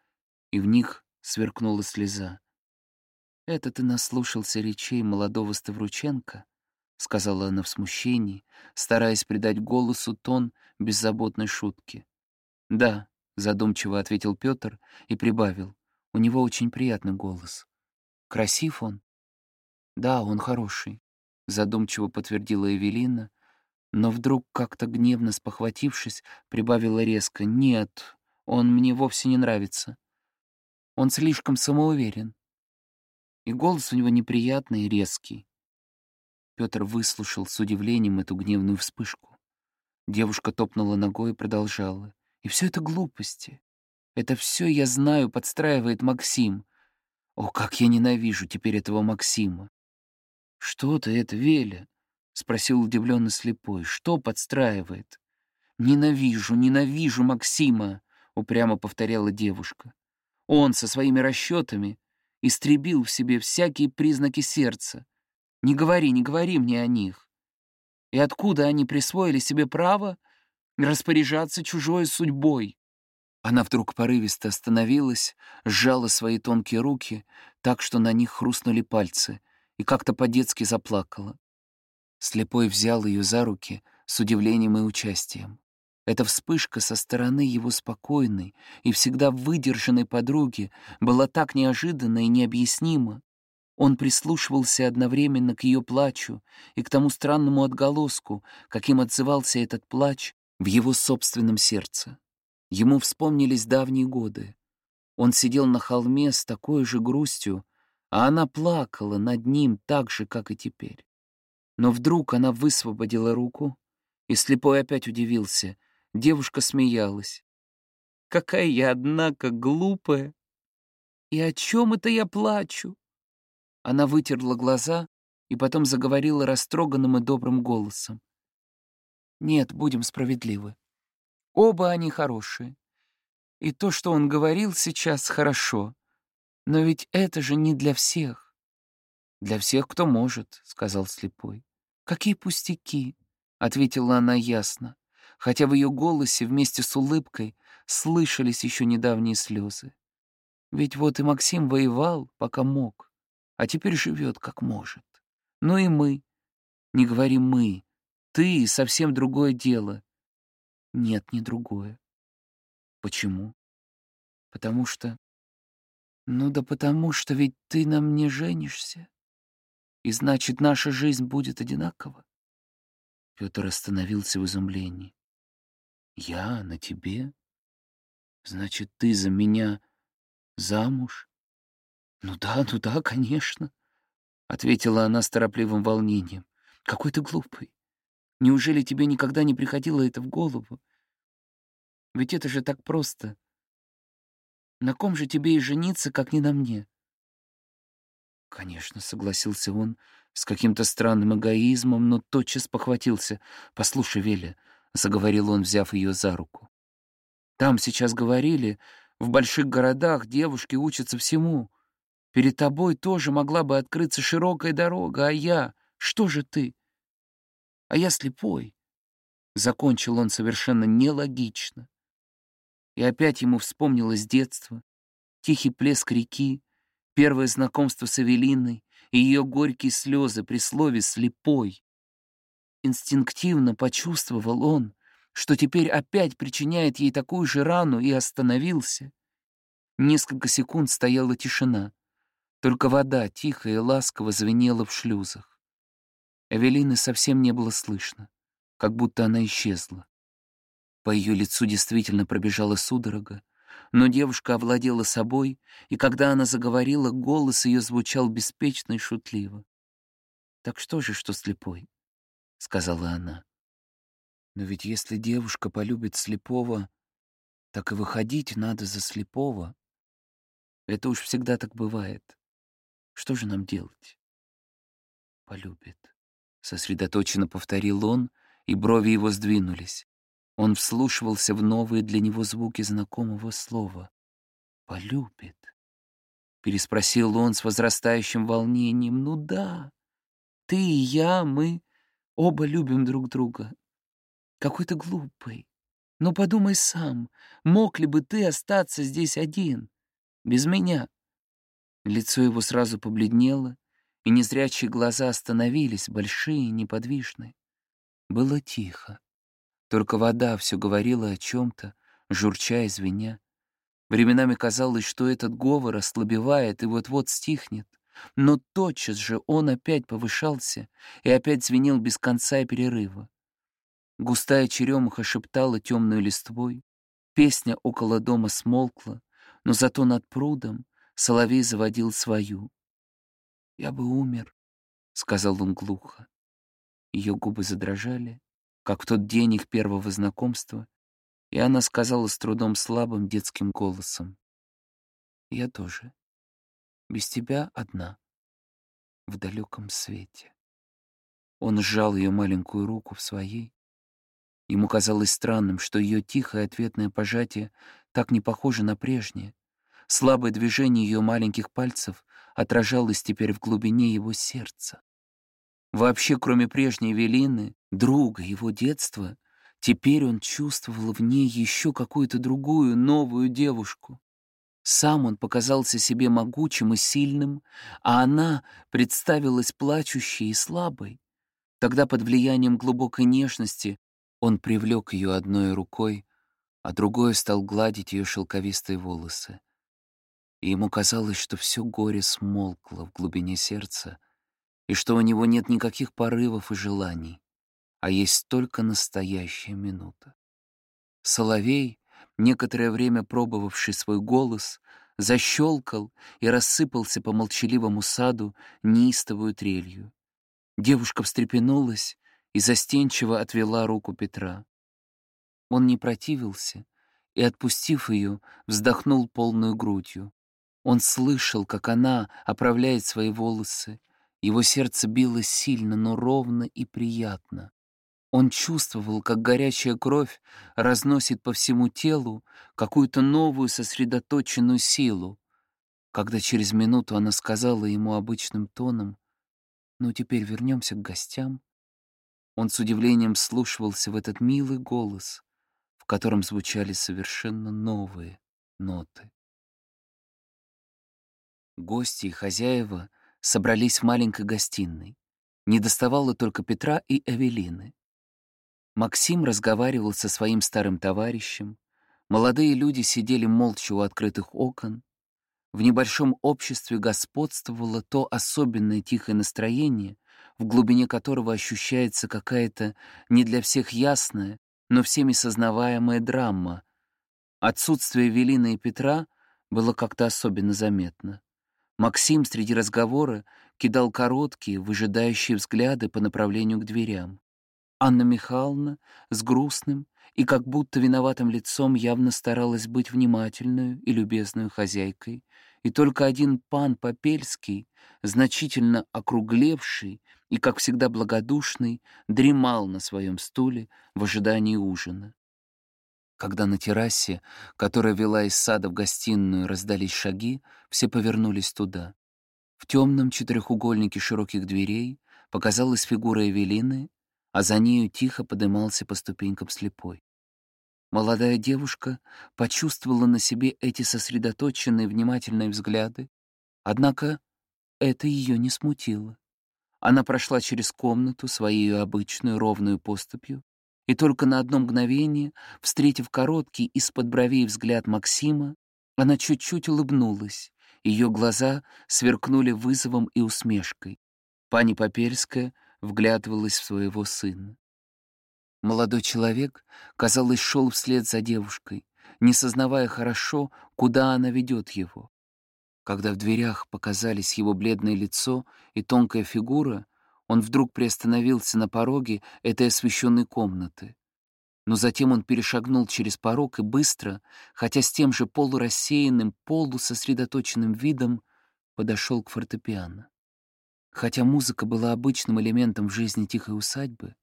и в них сверкнула слеза. «Это ты наслушался речей молодого Ставрученко?» — сказала она в смущении, стараясь придать голосу тон беззаботной шутки. «Да», — задумчиво ответил Петр и прибавил, «у него очень приятный голос. Красив он?» «Да, он хороший», — задумчиво подтвердила Эвелина, Но вдруг, как-то гневно спохватившись, прибавила резко. «Нет, он мне вовсе не нравится. Он слишком самоуверен. И голос у него неприятный и резкий». Петр выслушал с удивлением эту гневную вспышку. Девушка топнула ногой и продолжала. «И все это глупости. Это все, я знаю, подстраивает Максим. О, как я ненавижу теперь этого Максима!» «Что ты это, Веля?» — спросил удивленно слепой. «Что подстраивает?» «Ненавижу, ненавижу Максима!» — упрямо повторяла девушка. «Он со своими расчетами истребил в себе всякие признаки сердца. Не говори, не говори мне о них. И откуда они присвоили себе право распоряжаться чужой судьбой?» Она вдруг порывисто остановилась, сжала свои тонкие руки так, что на них хрустнули пальцы, и как-то по-детски заплакала. Слепой взял ее за руки с удивлением и участием. Эта вспышка со стороны его спокойной и всегда выдержанной подруги была так неожиданна и необъяснима. Он прислушивался одновременно к ее плачу и к тому странному отголоску, каким отзывался этот плач в его собственном сердце. Ему вспомнились давние годы. Он сидел на холме с такой же грустью, а она плакала над ним так же, как и теперь. Но вдруг она высвободила руку, и слепой опять удивился. Девушка смеялась. «Какая я, однако, глупая! И о чем это я плачу?» Она вытерла глаза и потом заговорила растроганным и добрым голосом. «Нет, будем справедливы. Оба они хорошие. И то, что он говорил сейчас, хорошо. Но ведь это же не для всех. «Для всех, кто может», — сказал слепой. «Какие пустяки», — ответила она ясно, хотя в ее голосе вместе с улыбкой слышались еще недавние слезы. Ведь вот и Максим воевал, пока мог, а теперь живет, как может. Ну и мы. Не говори «мы». Ты — совсем другое дело. Нет, не другое. Почему? Потому что... Ну да потому что ведь ты нам не женишься. И значит, наша жизнь будет одинакова? Петр остановился в изумлении. Я на тебе? Значит, ты за меня замуж? Ну да, ну да, конечно, ответила она с торопливым волнением. Какой ты глупый. Неужели тебе никогда не приходило это в голову? Ведь это же так просто. На ком же тебе и жениться, как не на мне? «Конечно», — согласился он с каким-то странным эгоизмом, но тотчас похватился. «Послушай, Веля», — заговорил он, взяв ее за руку. «Там сейчас говорили, в больших городах девушки учатся всему. Перед тобой тоже могла бы открыться широкая дорога, а я... Что же ты? А я слепой». Закончил он совершенно нелогично. И опять ему вспомнилось детство, тихий плеск реки, Первое знакомство с Эвелиной и ее горькие слезы при слове «слепой». Инстинктивно почувствовал он, что теперь опять причиняет ей такую же рану, и остановился. Несколько секунд стояла тишина. Только вода тихо и ласково звенела в шлюзах. Эвелины совсем не было слышно, как будто она исчезла. По ее лицу действительно пробежала судорога, но девушка овладела собой, и когда она заговорила, голос ее звучал беспечно и шутливо. «Так что же, что слепой?» — сказала она. «Но ведь если девушка полюбит слепого, так и выходить надо за слепого. Это уж всегда так бывает. Что же нам делать?» «Полюбит», — сосредоточенно повторил он, и брови его сдвинулись. Он вслушивался в новые для него звуки знакомого слова. «Полюбит», — переспросил он с возрастающим волнением. «Ну да, ты и я, мы оба любим друг друга. Какой ты глупый. Но подумай сам, мог ли бы ты остаться здесь один, без меня?» Лицо его сразу побледнело, и незрячие глаза остановились, большие, неподвижные. Было тихо. Только вода все говорила о чем-то, журча и звеня. Временами казалось, что этот говор ослабевает и вот-вот стихнет. Но тотчас же он опять повышался и опять звенел без конца и перерыва. Густая черемуха шептала темную листвой, песня около дома смолкла, но зато над прудом соловей заводил свою. «Я бы умер», — сказал он глухо. Ее губы задрожали, как в тот день их первого знакомства, и она сказала с трудом слабым детским голосом. «Я тоже. Без тебя одна. В далеком свете». Он сжал ее маленькую руку в своей. Ему казалось странным, что ее тихое ответное пожатие так не похоже на прежнее. Слабое движение ее маленьких пальцев отражалось теперь в глубине его сердца. Вообще, кроме прежней Велины, друга его детства, теперь он чувствовал в ней еще какую-то другую, новую девушку. Сам он показался себе могучим и сильным, а она представилась плачущей и слабой. Тогда под влиянием глубокой нежности он привлек ее одной рукой, а другой стал гладить ее шелковистые волосы. И ему казалось, что все горе смолкло в глубине сердца, и что у него нет никаких порывов и желаний, а есть только настоящая минута. Соловей, некоторое время пробовавший свой голос, защелкал и рассыпался по молчаливому саду неистовую трелью. Девушка встрепенулась и застенчиво отвела руку Петра. Он не противился и, отпустив ее, вздохнул полную грудью. Он слышал, как она оправляет свои волосы, его сердце билось сильно, но ровно и приятно. Он чувствовал, как горячая кровь разносит по всему телу какую-то новую сосредоточенную силу. Когда через минуту она сказала ему обычным тоном, «Ну, теперь вернемся к гостям», он с удивлением слушался в этот милый голос, в котором звучали совершенно новые ноты. Гости и хозяева — собрались в маленькой гостиной. Не доставало только Петра и Эвелины. Максим разговаривал со своим старым товарищем. Молодые люди сидели молча у открытых окон. В небольшом обществе господствовало то особенное тихое настроение, в глубине которого ощущается какая-то не для всех ясная, но всеми сознаваемая драма. Отсутствие Велины и Петра было как-то особенно заметно. Максим среди разговора кидал короткие, выжидающие взгляды по направлению к дверям. Анна Михайловна с грустным и как будто виноватым лицом явно старалась быть внимательной и любезной хозяйкой, и только один пан Попельский, значительно округлевший и, как всегда, благодушный, дремал на своем стуле в ожидании ужина. Когда на террасе, которая вела из сада в гостиную, раздались шаги, все повернулись туда. В темном четырехугольнике широких дверей показалась фигура Эвелины, а за нею тихо подымался по ступенькам слепой. Молодая девушка почувствовала на себе эти сосредоточенные внимательные взгляды, однако это ее не смутило. Она прошла через комнату своей обычную ровную поступью и только на одно мгновение, встретив короткий из-под бровей взгляд Максима, она чуть-чуть улыбнулась, ее глаза сверкнули вызовом и усмешкой. Пани Попельская вглядывалась в своего сына. Молодой человек, казалось, шел вслед за девушкой, не сознавая хорошо, куда она ведет его. Когда в дверях показались его бледное лицо и тонкая фигура, он вдруг приостановился на пороге этой освещенной комнаты. Но затем он перешагнул через порог и быстро, хотя с тем же полурассеянным, полусосредоточенным видом, подошел к фортепиано. Хотя музыка была обычным элементом в жизни тихой усадьбы,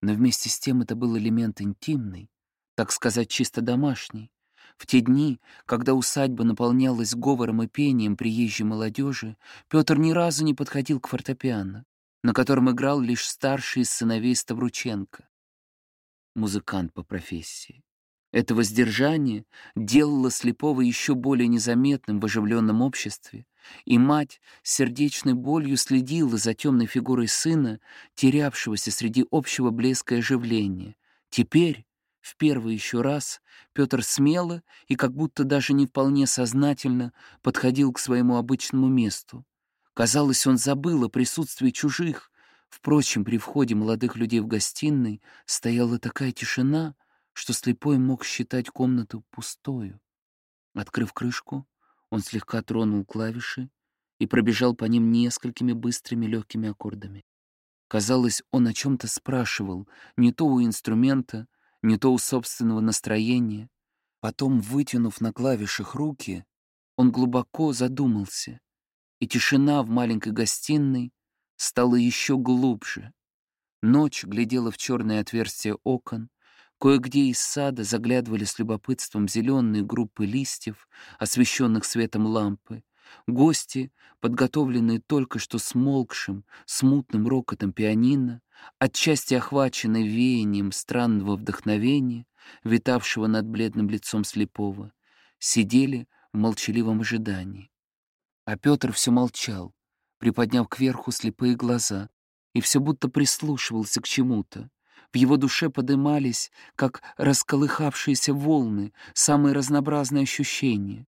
но вместе с тем это был элемент интимный, так сказать, чисто домашний. В те дни, когда усадьба наполнялась говором и пением приезжей молодежи, Петр ни разу не подходил к фортепиано на котором играл лишь старший из сыновей Ставрученко, музыкант по профессии. Это воздержание делало слепого еще более незаметным в оживленном обществе, и мать с сердечной болью следила за темной фигурой сына, терявшегося среди общего блеска и оживления. Теперь, в первый еще раз, Петр смело и как будто даже не вполне сознательно подходил к своему обычному месту. Казалось, он забыл о присутствии чужих, Впрочем, при входе молодых людей в гостиной стояла такая тишина, что слепой мог считать комнату пустою. Открыв крышку, он слегка тронул клавиши и пробежал по ним несколькими быстрыми легкими аккордами. Казалось, он о чем-то спрашивал, не то у инструмента, не то у собственного настроения. Потом, вытянув на клавишах руки, он глубоко задумался, и тишина в маленькой гостиной стала еще глубже. Ночь глядела в черное отверстие окон, Кое-где из сада заглядывали с любопытством зеленые группы листьев, освещенных светом лампы. Гости, подготовленные только что смолкшим, смутным рокотом пианино, отчасти охваченные веянием странного вдохновения, витавшего над бледным лицом слепого, сидели в молчаливом ожидании. А Петр все молчал, приподняв кверху слепые глаза, и все будто прислушивался к чему-то. В его душе подымались, как расколыхавшиеся волны, самые разнообразные ощущения.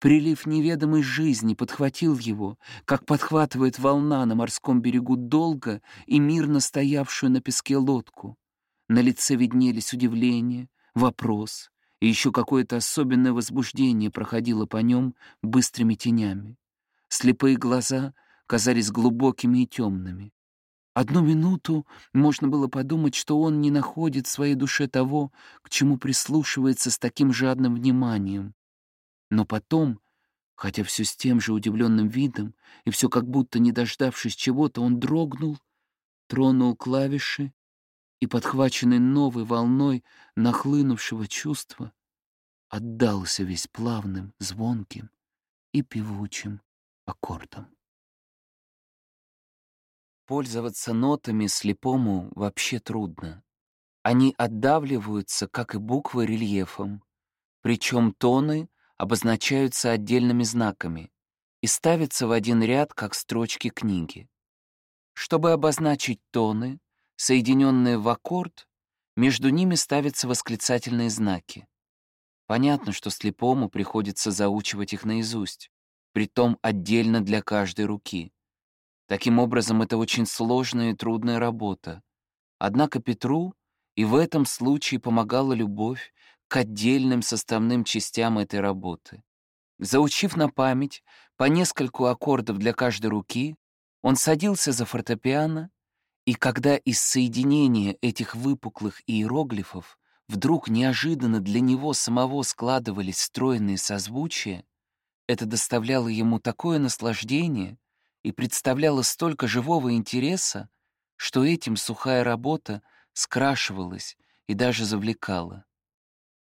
Прилив неведомой жизни подхватил его, как подхватывает волна на морском берегу долго и мирно стоявшую на песке лодку. На лице виднелись удивление, вопрос, и еще какое-то особенное возбуждение проходило по нем быстрыми тенями. Слепые глаза казались глубокими и темными. Одну минуту можно было подумать, что он не находит в своей душе того, к чему прислушивается с таким жадным вниманием. Но потом, хотя все с тем же удивленным видом, и все как будто не дождавшись чего-то, он дрогнул, тронул клавиши и, подхваченный новой волной нахлынувшего чувства, отдался весь плавным, звонким и певучим аккордом. Пользоваться нотами слепому вообще трудно. Они отдавливаются, как и буквы, рельефом. Причем тоны обозначаются отдельными знаками и ставятся в один ряд, как строчки книги. Чтобы обозначить тоны, соединенные в аккорд, между ними ставятся восклицательные знаки. Понятно, что слепому приходится заучивать их наизусть, притом отдельно для каждой руки. Таким образом, это очень сложная и трудная работа. Однако Петру и в этом случае помогала любовь к отдельным составным частям этой работы. Заучив на память по нескольку аккордов для каждой руки, он садился за фортепиано, и когда из соединения этих выпуклых иероглифов вдруг неожиданно для него самого складывались стройные созвучия, это доставляло ему такое наслаждение, и представляла столько живого интереса, что этим сухая работа скрашивалась и даже завлекала.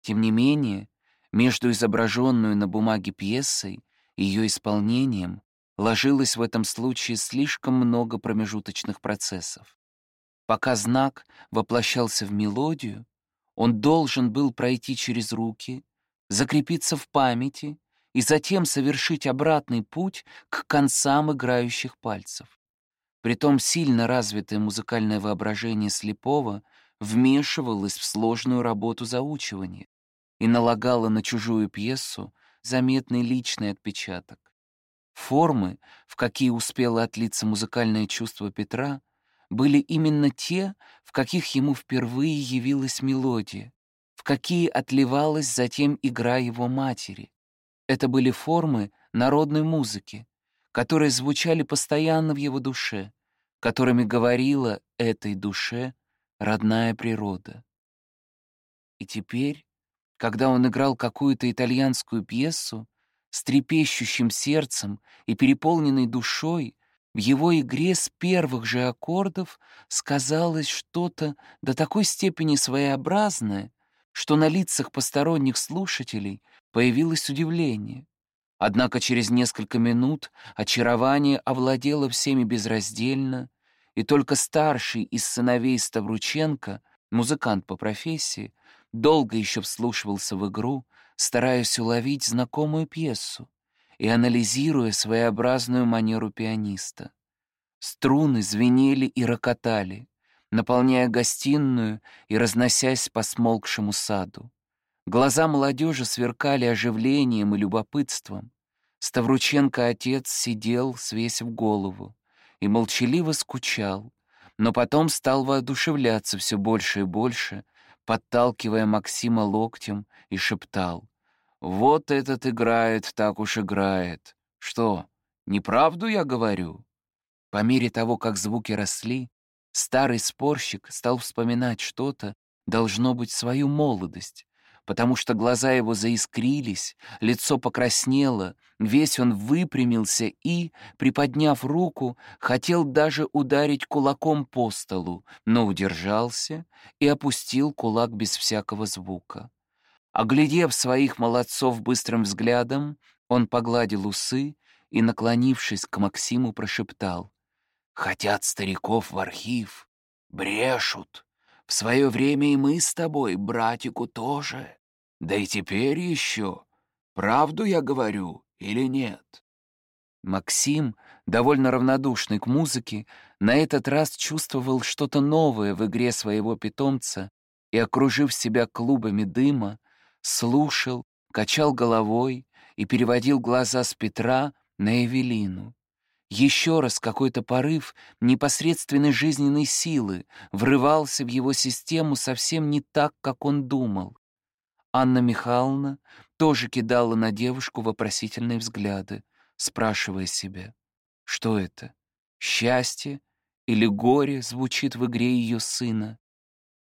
Тем не менее, между изображенную на бумаге пьесой и ее исполнением ложилось в этом случае слишком много промежуточных процессов. Пока знак воплощался в мелодию, он должен был пройти через руки, закрепиться в памяти и затем совершить обратный путь к концам играющих пальцев. Притом сильно развитое музыкальное воображение слепого вмешивалось в сложную работу заучивания и налагало на чужую пьесу заметный личный отпечаток. Формы, в какие успело отлиться музыкальное чувство Петра, были именно те, в каких ему впервые явилась мелодия, в какие отливалась затем игра его матери, это были формы народной музыки, которые звучали постоянно в его душе, которыми говорила этой душе родная природа. И теперь, когда он играл какую-то итальянскую пьесу, с трепещущим сердцем и переполненной душой, в его игре с первых же аккордов сказалось что-то до такой степени своеобразное, что на лицах посторонних слушателей появилось удивление. Однако через несколько минут очарование овладело всеми безраздельно, и только старший из сыновей Ставрученко, музыкант по профессии, долго еще вслушивался в игру, стараясь уловить знакомую пьесу и анализируя своеобразную манеру пианиста. Струны звенели и рокотали, наполняя гостиную и разносясь по смолкшему саду. Глаза молодежи сверкали оживлением и любопытством. Ставрученко отец сидел, свесив голову, и молчаливо скучал, но потом стал воодушевляться все больше и больше, подталкивая Максима локтем и шептал. «Вот этот играет, так уж играет. Что, неправду я говорю?» По мере того, как звуки росли, старый спорщик стал вспоминать что-то, должно быть, свою молодость, потому что глаза его заискрились, лицо покраснело, весь он выпрямился и, приподняв руку, хотел даже ударить кулаком по столу, но удержался и опустил кулак без всякого звука. Оглядев своих молодцов быстрым взглядом, он погладил усы и, наклонившись к Максиму, прошептал. «Хотят стариков в архив, брешут. В свое время и мы с тобой, братику, тоже. Да и теперь еще. Правду я говорю или нет?» Максим, довольно равнодушный к музыке, на этот раз чувствовал что-то новое в игре своего питомца и, окружив себя клубами дыма, слушал, качал головой и переводил глаза с Петра на Эвелину. Еще раз какой-то порыв непосредственной жизненной силы врывался в его систему совсем не так, как он думал. Анна Михайловна тоже кидала на девушку вопросительные взгляды, спрашивая себя, что это, счастье или горе звучит в игре ее сына.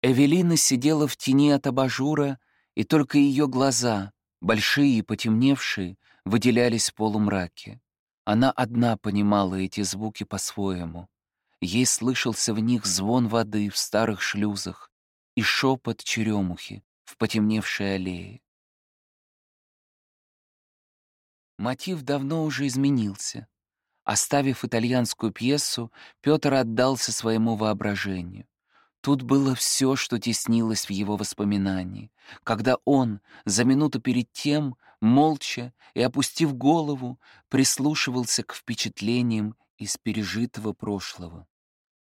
Эвелина сидела в тени от абажура, и только ее глаза, большие и потемневшие, выделялись в полумраке. Она одна понимала эти звуки по-своему. Ей слышался в них звон воды в старых шлюзах и шепот черемухи в потемневшей аллее. Мотив давно уже изменился. Оставив итальянскую пьесу, Петр отдался своему воображению. Тут было все, что теснилось в его воспоминании, когда он, за минуту перед тем, молча и опустив голову, прислушивался к впечатлениям из пережитого прошлого.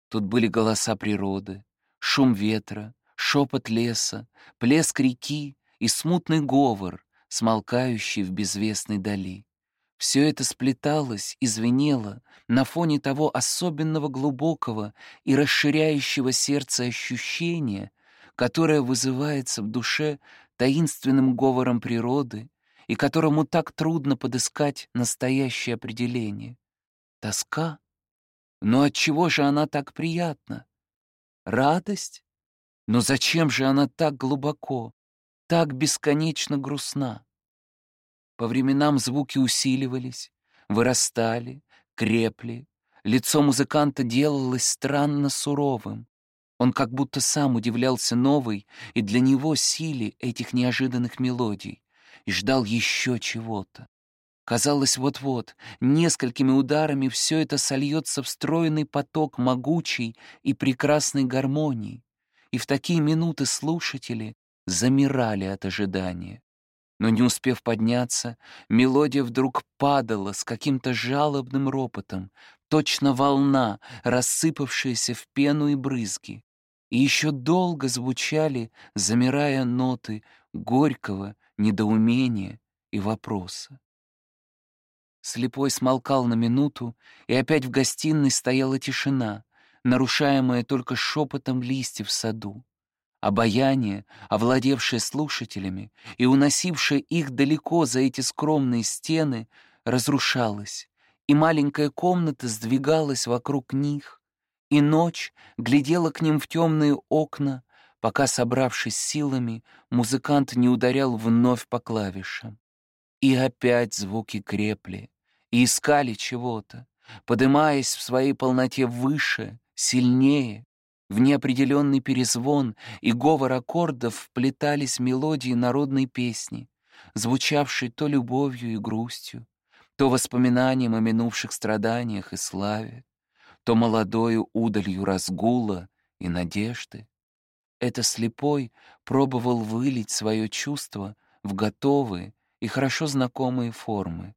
Тут были голоса природы, шум ветра, шепот леса, плеск реки и смутный говор, смолкающий в безвестной дали. Все это сплеталось и звенело на фоне того особенного глубокого и расширяющего сердце ощущения, которое вызывается в душе таинственным говором природы и которому так трудно подыскать настоящее определение. Тоска? Но от чего же она так приятна? Радость? Но зачем же она так глубоко, так бесконечно грустна? По временам звуки усиливались, вырастали, крепли. Лицо музыканта делалось странно суровым. Он как будто сам удивлялся новой и для него силе этих неожиданных мелодий и ждал еще чего-то. Казалось, вот-вот, несколькими ударами все это сольется в стройный поток могучей и прекрасной гармонии, и в такие минуты слушатели замирали от ожидания. Но не успев подняться, мелодия вдруг падала с каким-то жалобным ропотом, точно волна, рассыпавшаяся в пену и брызги. И еще долго звучали, замирая ноты горького недоумения и вопроса. Слепой смолкал на минуту, и опять в гостиной стояла тишина, нарушаемая только шепотом листьев в саду. Обаяние, овладевшее слушателями и уносившее их далеко за эти скромные стены, разрушалось, и маленькая комната сдвигалась вокруг них, и ночь глядела к ним в темные окна, пока, собравшись силами, музыкант не ударял вновь по клавишам. И опять звуки крепли, и искали чего-то, подымаясь в своей полноте выше, сильнее, в неопределенный перезвон и говор аккордов вплетались мелодии народной песни, звучавшей то любовью и грустью, то воспоминанием о минувших страданиях и славе, то молодою удалью разгула и надежды. Это слепой пробовал вылить свое чувство в готовые и хорошо знакомые формы.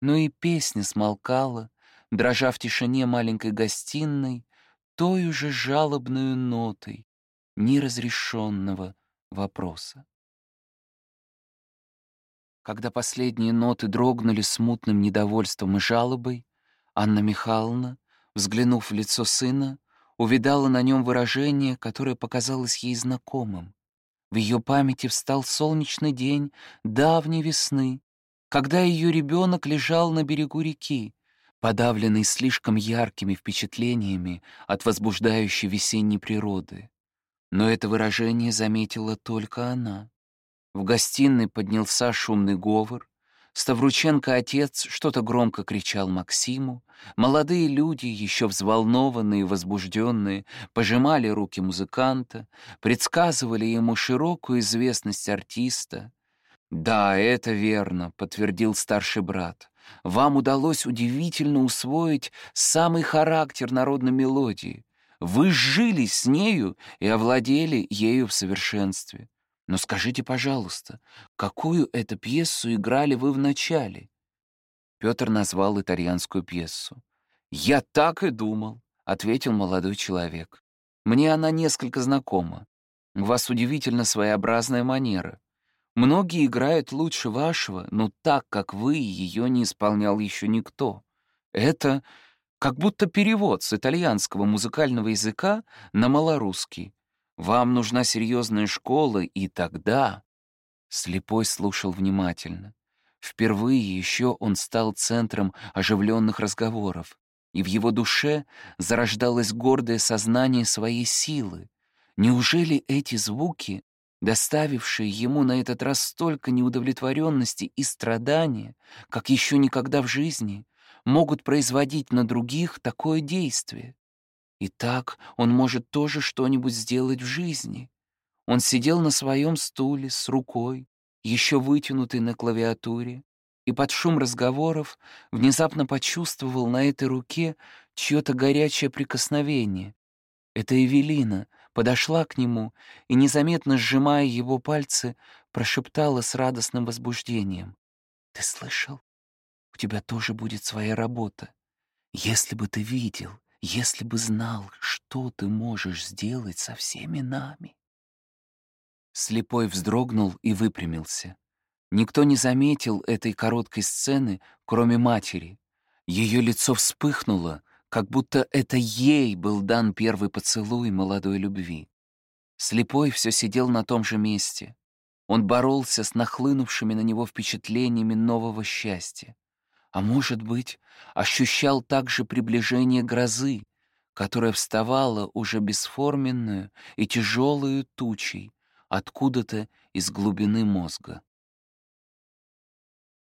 Но и песня смолкала, дрожа в тишине маленькой гостиной, той же жалобную нотой неразрешенного вопроса. Когда последние ноты дрогнули смутным недовольством и жалобой, Анна Михайловна, взглянув в лицо сына, увидала на нем выражение, которое показалось ей знакомым. В ее памяти встал солнечный день давней весны, когда ее ребенок лежал на берегу реки, подавленный слишком яркими впечатлениями от возбуждающей весенней природы. Но это выражение заметила только она. В гостиной поднялся шумный говор, Ставрученко отец что-то громко кричал Максиму. Молодые люди, еще взволнованные и возбужденные, пожимали руки музыканта, предсказывали ему широкую известность артиста. «Да, это верно», — подтвердил старший брат. «Вам удалось удивительно усвоить самый характер народной мелодии. Вы сжились с нею и овладели ею в совершенстве. Но скажите, пожалуйста, какую это пьесу играли вы в начале?» Петр назвал итальянскую пьесу. «Я так и думал», — ответил молодой человек. «Мне она несколько знакома. У вас удивительно своеобразная манера. Многие играют лучше вашего, но так, как вы, ее не исполнял еще никто. Это как будто перевод с итальянского музыкального языка на малорусский. Вам нужна серьезная школа, и тогда...» Слепой слушал внимательно. Впервые еще он стал центром оживленных разговоров, и в его душе зарождалось гордое сознание своей силы. Неужели эти звуки, доставившие ему на этот раз столько неудовлетворенности и страдания, как еще никогда в жизни, могут производить на других такое действие? И так он может тоже что-нибудь сделать в жизни. Он сидел на своем стуле с рукой, еще вытянутой на клавиатуре, и под шум разговоров внезапно почувствовал на этой руке чье-то горячее прикосновение. Это Эвелина подошла к нему и, незаметно сжимая его пальцы, прошептала с радостным возбуждением. «Ты слышал? У тебя тоже будет своя работа. Если бы ты видел, если бы знал, что ты можешь сделать со всеми нами. Слепой вздрогнул и выпрямился. Никто не заметил этой короткой сцены, кроме матери. Ее лицо вспыхнуло, как будто это ей был дан первый поцелуй молодой любви. Слепой все сидел на том же месте. Он боролся с нахлынувшими на него впечатлениями нового счастья а может быть, ощущал также приближение грозы, которая вставала уже бесформенную и тяжелую тучей откуда-то из глубины мозга.